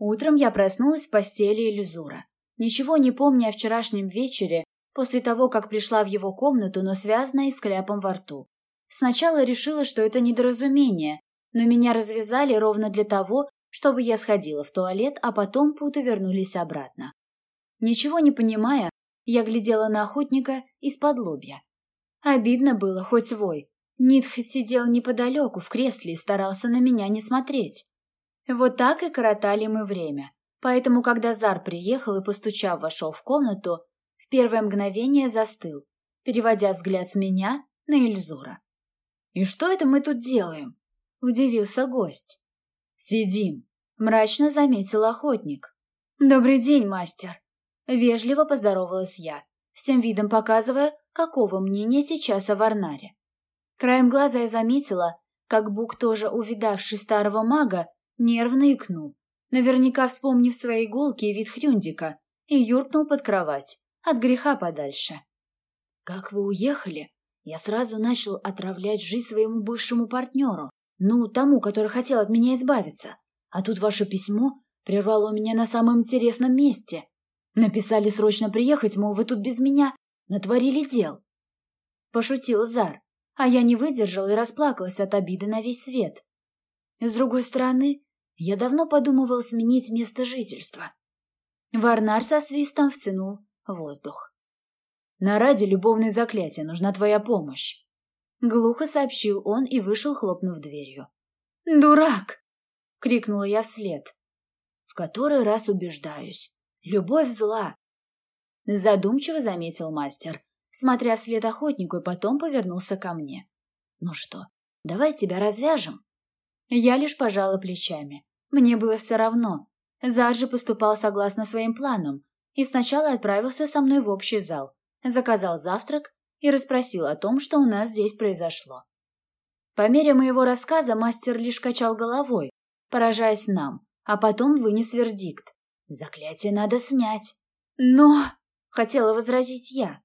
Утром я проснулась в постели Элизура. Ничего не помня о вчерашнем вечере, после того, как пришла в его комнату, но связанная с кляпом во рту. Сначала решила, что это недоразумение, но меня развязали ровно для того, чтобы я сходила в туалет, а потом путы вернулись обратно. Ничего не понимая, я глядела на охотника из-под лобья. Обидно было, хоть вой. Нитх сидел неподалеку в кресле и старался на меня не смотреть. Вот так и коротали мы время. Поэтому, когда Зар приехал и, постучав, вошел в комнату, в первое мгновение застыл, переводя взгляд с меня на Эльзура. «И что это мы тут делаем?» – удивился гость. «Сидим», – мрачно заметил охотник. «Добрый день, мастер!» – вежливо поздоровалась я, всем видом показывая, какого мнения сейчас о Варнаре. Краем глаза я заметила, как Бук, тоже увидавший старого мага, нервно икнул, наверняка вспомнив свои иголки и вид Хрюндика, и юркнул под кровать, от греха подальше. «Как вы уехали?» Я сразу начал отравлять жизнь своему бывшему партнеру, ну, тому, который хотел от меня избавиться. А тут ваше письмо прервало меня на самом интересном месте. Написали срочно приехать, мол, вы тут без меня натворили дел. Пошутил Зар, а я не выдержал и расплакалась от обиды на весь свет. С другой стороны, я давно подумывал сменить место жительства. Варнар со свистом втянул воздух. «На ради любовное заклятие нужна твоя помощь», — глухо сообщил он и вышел, хлопнув дверью. «Дурак!» — крикнула я вслед. В который раз убеждаюсь. Любовь зла. Задумчиво заметил мастер, смотря вслед охотнику, и потом повернулся ко мне. «Ну что, давай тебя развяжем?» Я лишь пожала плечами. Мне было все равно. Зарджи поступал согласно своим планам и сначала отправился со мной в общий зал, заказал завтрак и расспросил о том, что у нас здесь произошло. По мере моего рассказа мастер лишь качал головой, поражаясь нам, а потом вынес вердикт. «Заклятие надо снять». «Но...» — хотела возразить я.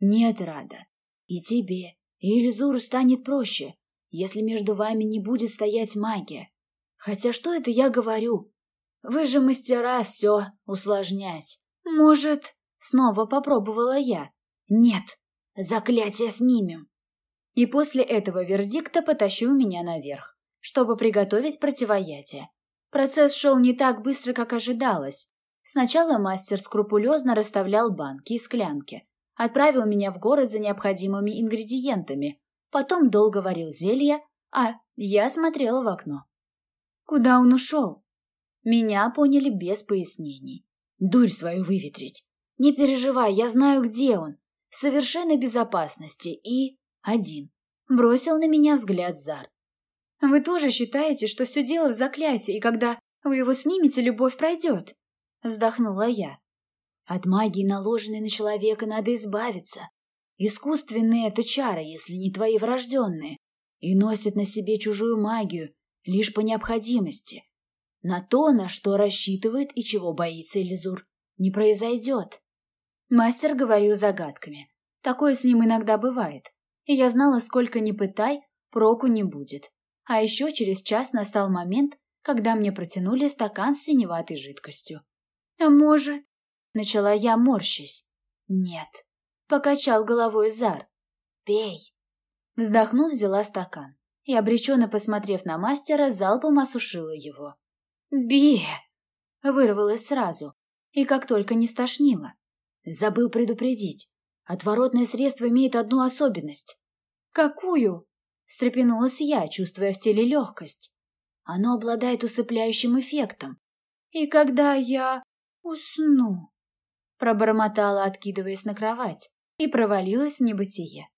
«Нет, Рада. И тебе, и Ильзуру станет проще, если между вами не будет стоять магия. Хотя что это я говорю? Вы же мастера все усложнять. Может, снова попробовала я. Нет, заклятие снимем. И после этого вердикта потащил меня наверх, чтобы приготовить противоядие. Процесс шел не так быстро, как ожидалось. Сначала мастер скрупулезно расставлял банки и склянки, отправил меня в город за необходимыми ингредиентами, потом долго варил зелья, а я смотрела в окно. Куда он ушел? Меня поняли без пояснений. Дурь свою выветрить. Не переживай, я знаю, где он. В совершенной безопасности и один. Бросил на меня взгляд Зар. Вы тоже считаете, что все дело в заклятии, и когда вы его снимете, любовь пройдет? Вздохнула я. От магии, наложенной на человека, надо избавиться. Искусственные это чары, если не твои врожденные, и носят на себе чужую магию, лишь по необходимости. На то, на что рассчитывает и чего боится Элизур, не произойдет. Мастер говорил загадками. Такое с ним иногда бывает. И я знала, сколько ни пытай, проку не будет. А еще через час настал момент, когда мне протянули стакан с синеватой жидкостью. «А может...» — начала я, морщись. «Нет». Покачал головой Зар. «Пей». Вздохнув, взяла стакан и, обреченно посмотрев на мастера, залпом осушила его. «Бе!» — вырвалось сразу, и как только не стошнило. Забыл предупредить. Отворотное средство имеет одну особенность. «Какую?» — встрепенулась я, чувствуя в теле легкость. Оно обладает усыпляющим эффектом. «И когда я усну?» Пробормотала, откидываясь на кровать, и провалилась в небытие.